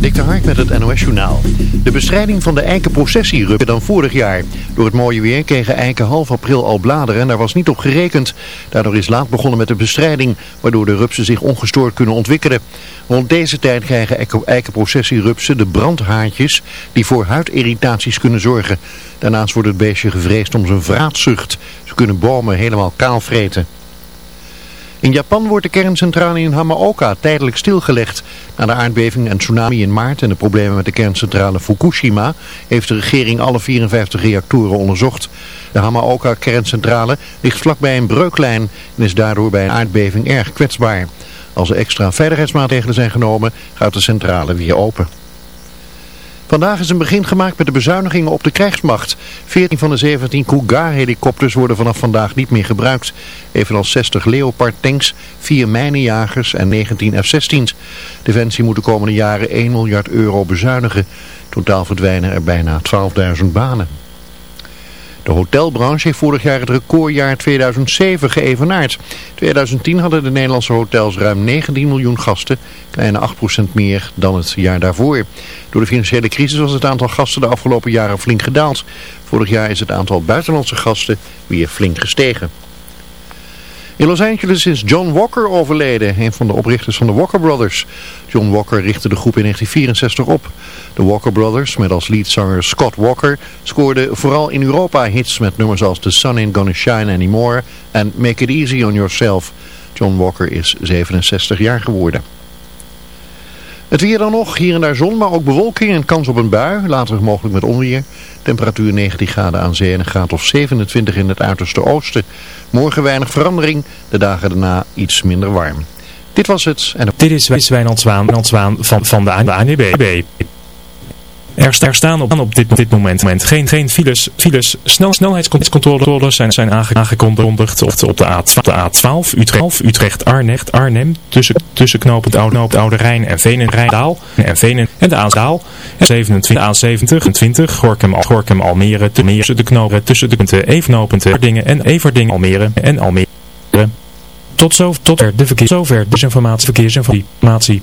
Dik de met het NOS Journaal. De bestrijding van de eikenprocessieruppen dan vorig jaar. Door het mooie weer kregen eiken half april al bladeren en daar was niet op gerekend. Daardoor is laat begonnen met de bestrijding, waardoor de rupsen zich ongestoord kunnen ontwikkelen. Rond deze tijd krijgen eikenprocessierupsen de brandhaartjes die voor huidirritaties kunnen zorgen. Daarnaast wordt het beestje gevreesd om zijn vraatzucht. Ze kunnen bomen helemaal kaal vreten. In Japan wordt de kerncentrale in Hamaoka tijdelijk stilgelegd. Na de aardbeving en tsunami in maart en de problemen met de kerncentrale Fukushima heeft de regering alle 54 reactoren onderzocht. De Hamaoka kerncentrale ligt vlakbij een breuklijn en is daardoor bij een aardbeving erg kwetsbaar. Als er extra veiligheidsmaatregelen zijn genomen gaat de centrale weer open. Vandaag is een begin gemaakt met de bezuinigingen op de krijgsmacht. 14 van de 17 Cougar-helikopters worden vanaf vandaag niet meer gebruikt. Evenals 60 Leopard-tanks, 4 mijnenjagers en 19 F-16's. Defensie moet de komende jaren 1 miljard euro bezuinigen. Totaal verdwijnen er bijna 12.000 banen. De hotelbranche heeft vorig jaar het recordjaar 2007 geëvenaard. 2010 hadden de Nederlandse hotels ruim 19 miljoen gasten, kleine 8% meer dan het jaar daarvoor. Door de financiële crisis was het aantal gasten de afgelopen jaren flink gedaald. Vorig jaar is het aantal buitenlandse gasten weer flink gestegen. In Los Angeles is John Walker overleden, een van de oprichters van de Walker Brothers. John Walker richtte de groep in 1964 op. De Walker Brothers, met als leadzanger Scott Walker, scoorden vooral in Europa hits met nummers als The Sun Ain't Gonna Shine Anymore en Make It Easy On Yourself. John Walker is 67 jaar geworden. Het weer dan nog, hier en daar zon, maar ook bewolking en kans op een bui. Later mogelijk met onweer. Temperatuur 19 graden aan zee en een graad of 27 in het uiterste oosten. Morgen weinig verandering, de dagen daarna iets minder warm. Dit was het. En... Dit is Wijnand Zwaan, van, van de ANWB. Er, er staan op, op dit, dit moment, geen, geen files. files snel, snelheidscontroles zijn, zijn aangekondigd op op de, A, de A12 Utrecht, Utrecht Arnhem, tussen, tussen knooppunt Oude, Oude Rijn en Venen Rijndaal en Venen en de Aasdaal. En 27 A27 Gorkum, Gorkum Almere tussen de knopen tussen de punten Dingen en Everding Almere en Almere. Tot, zo, tot er de verkeer, zover desinformatie, verkeersinformatie.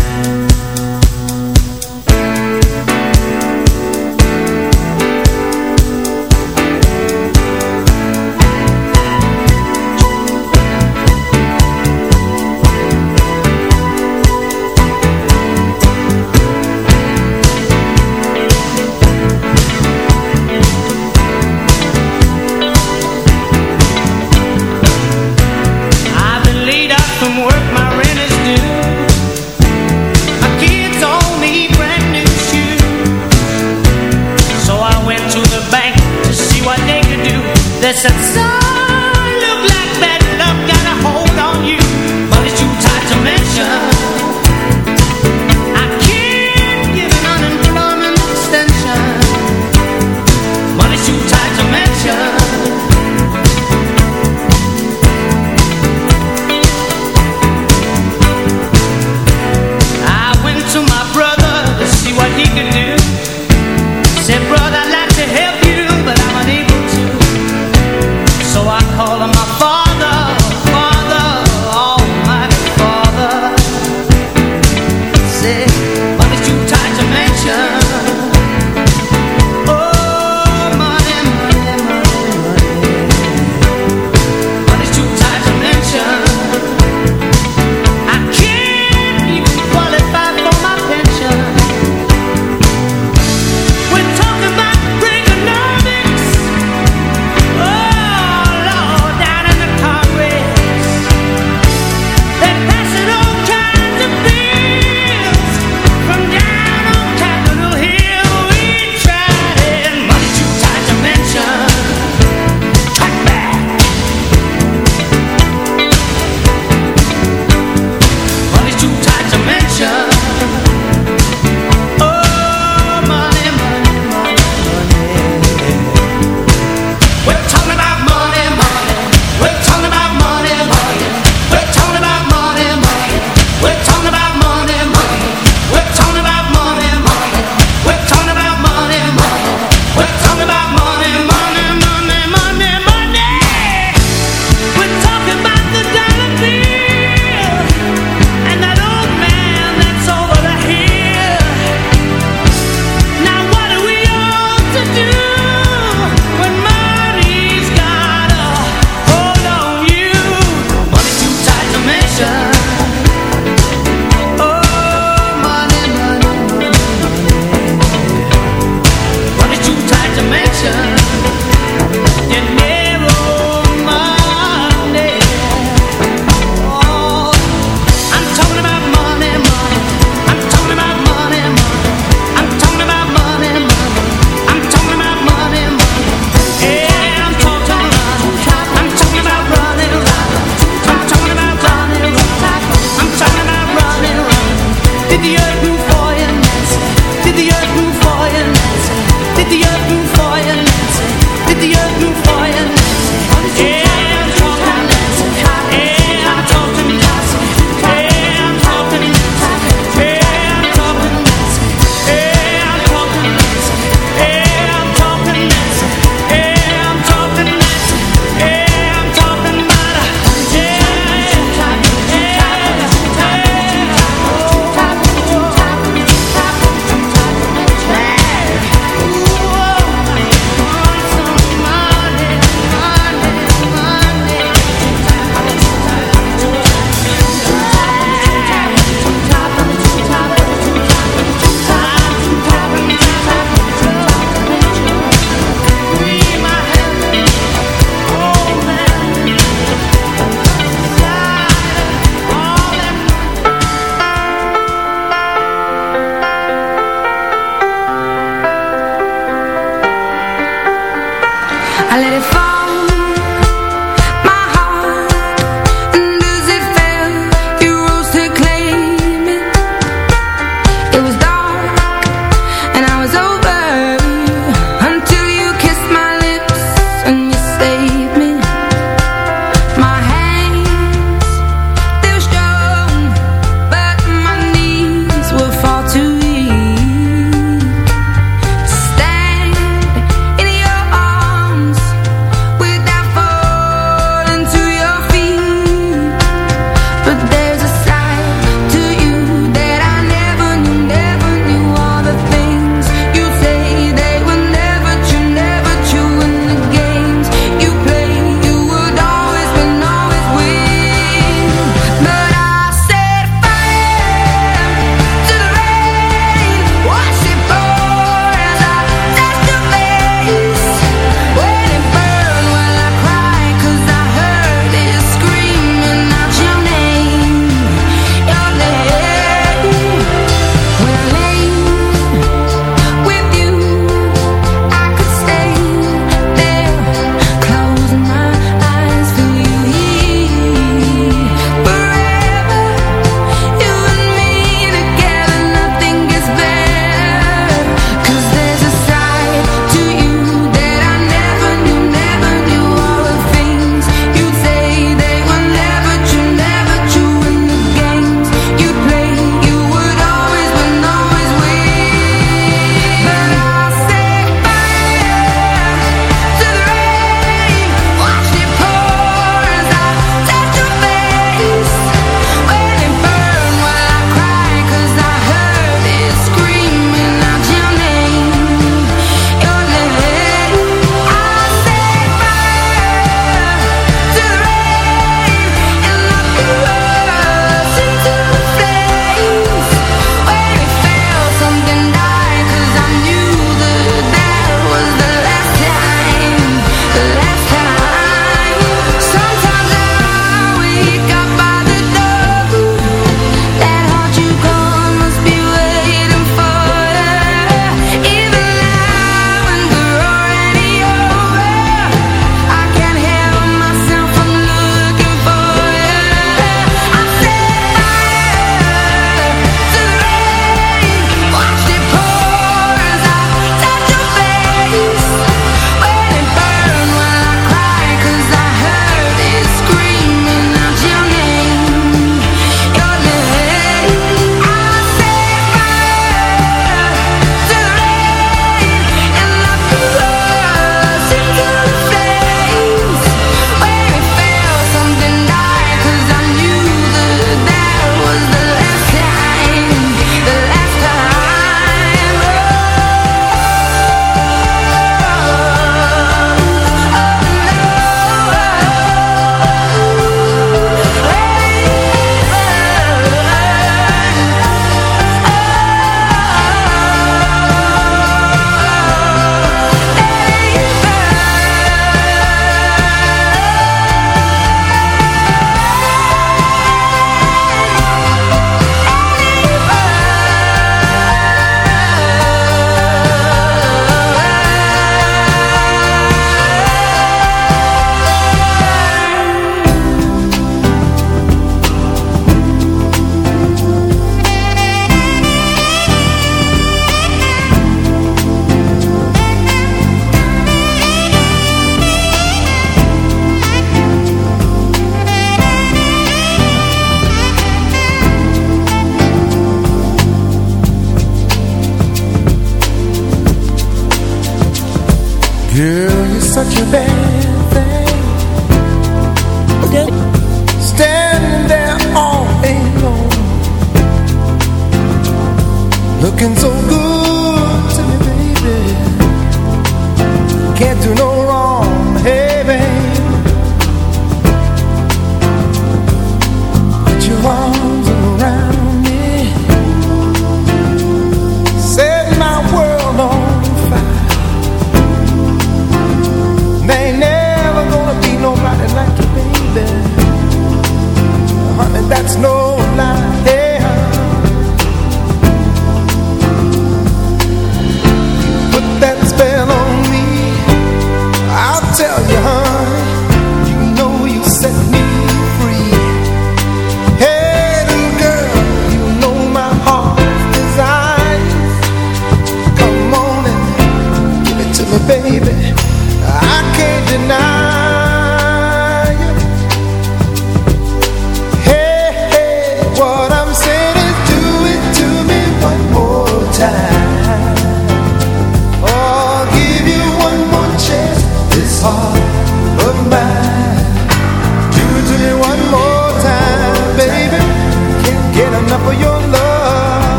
heart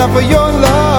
not for your love.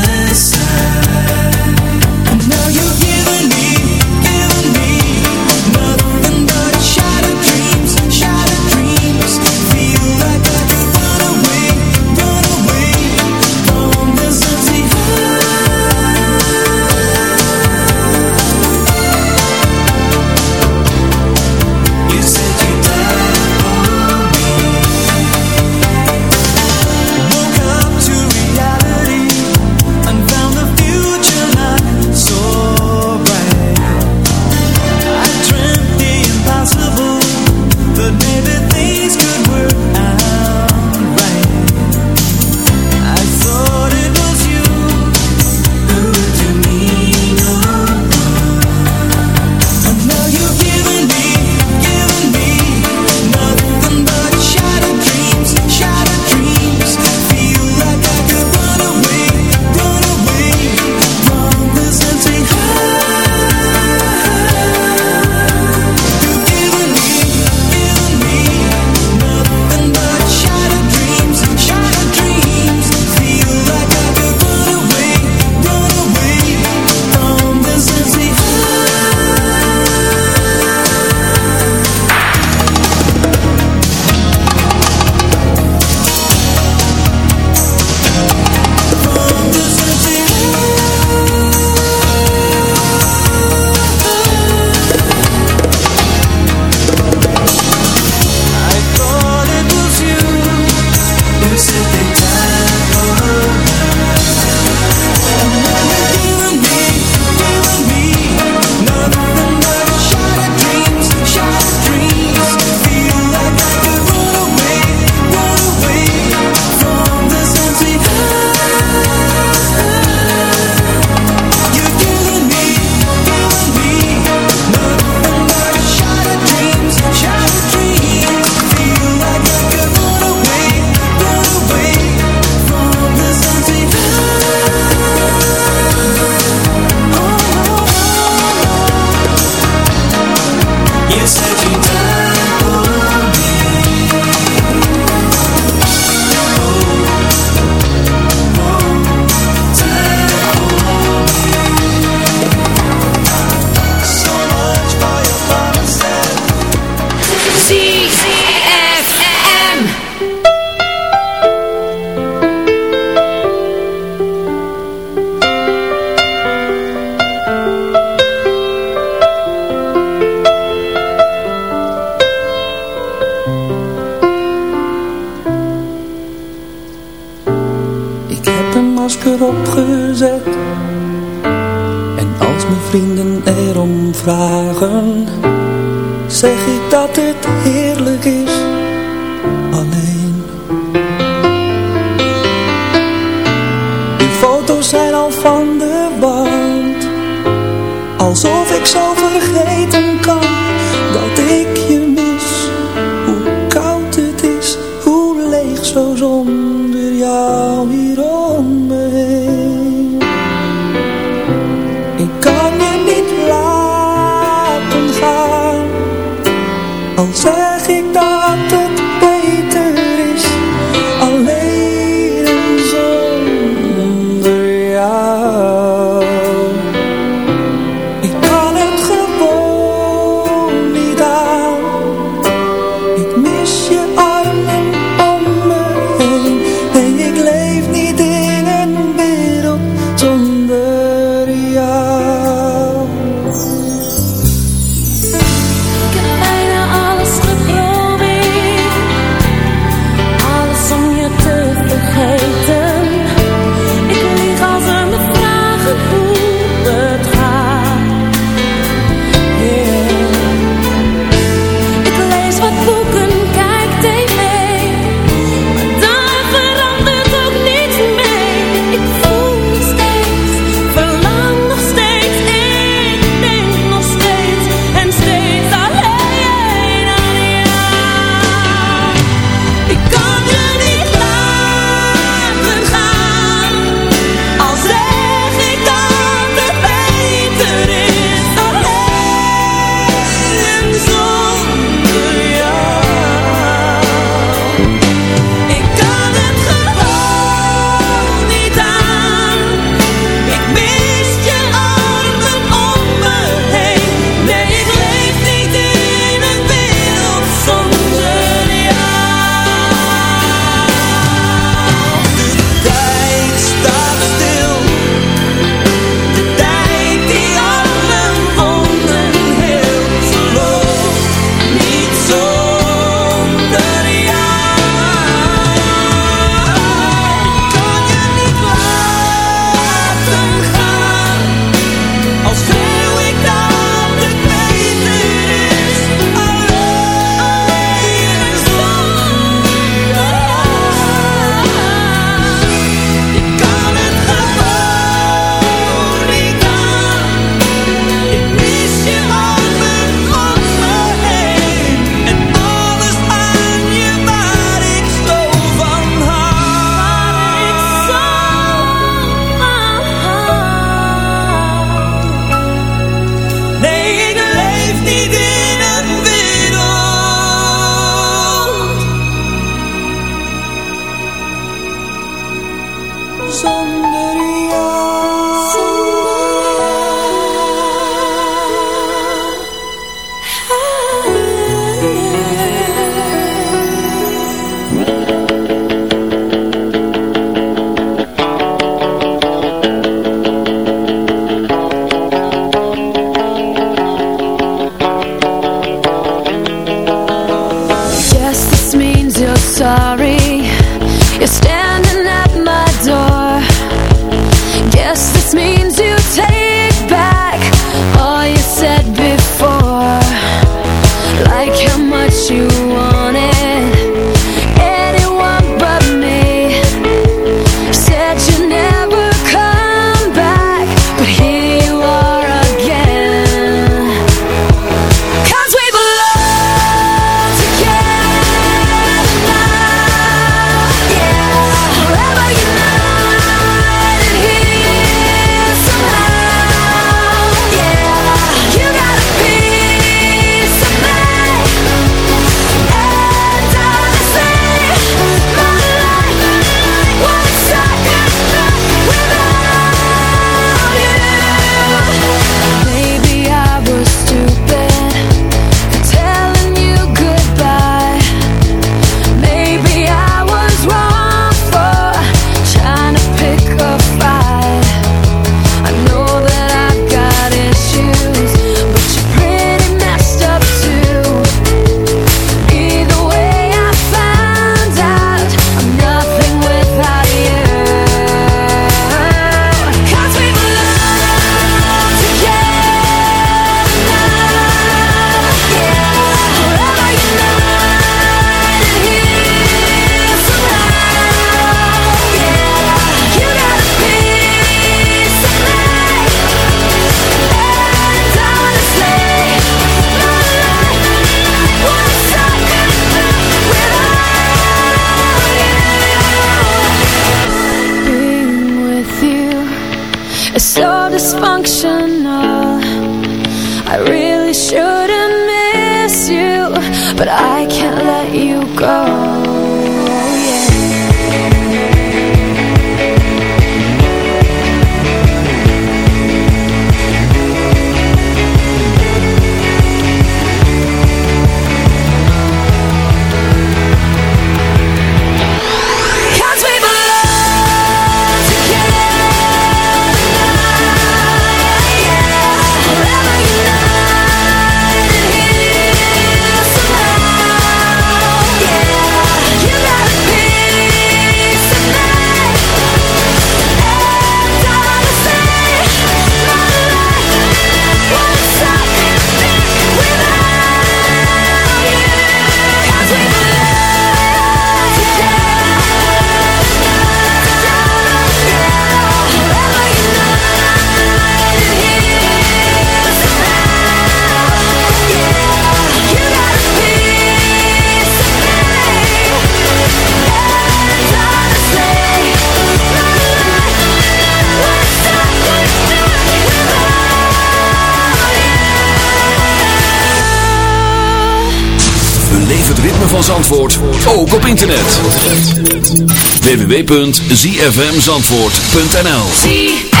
www.zfmzandvoort.nl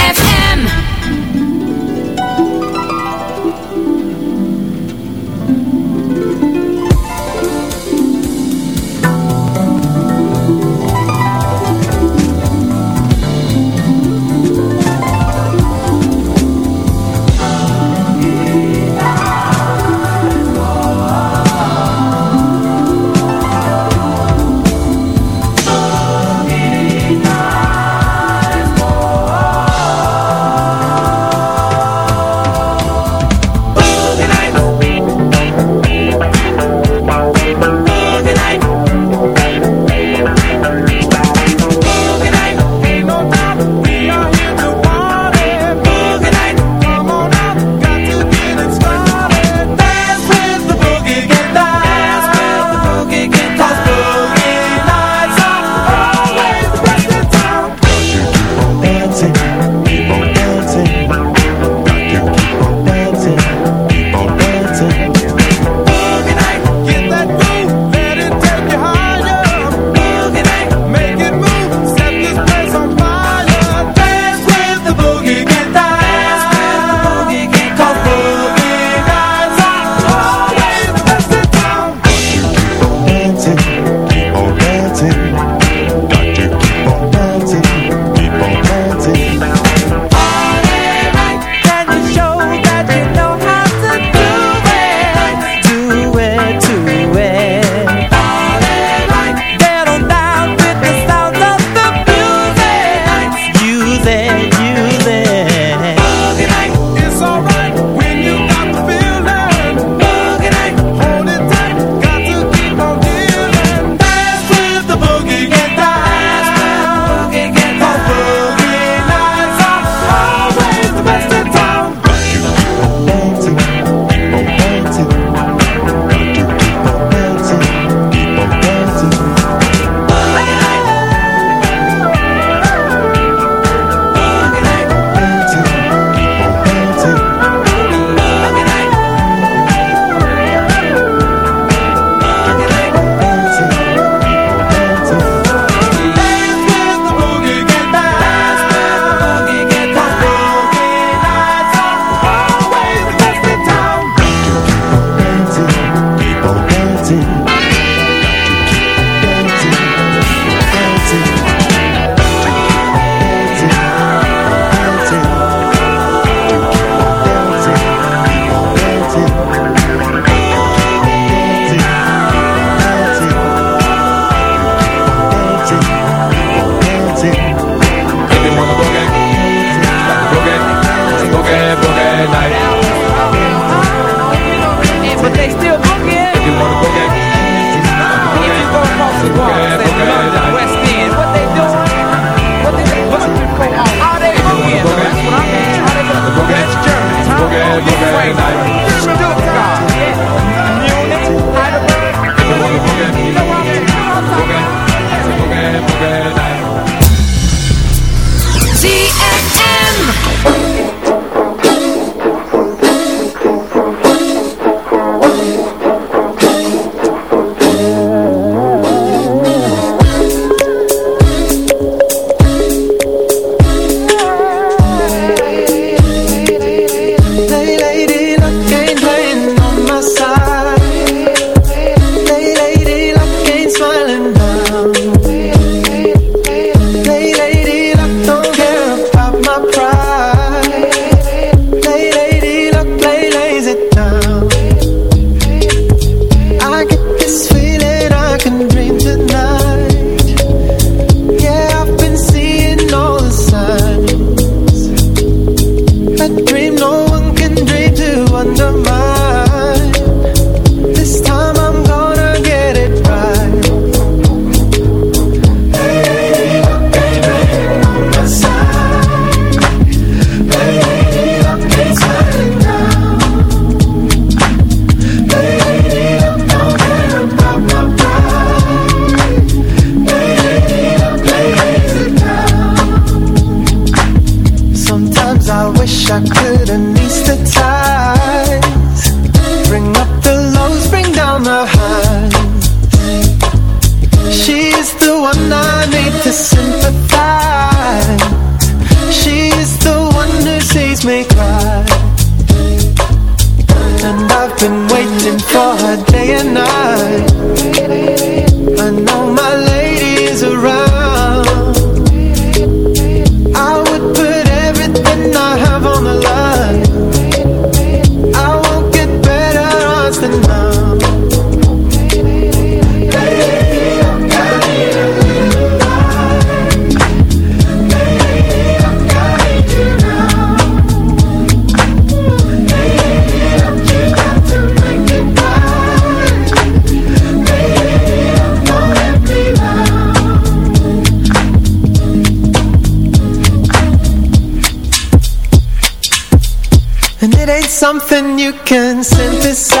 you can synthesize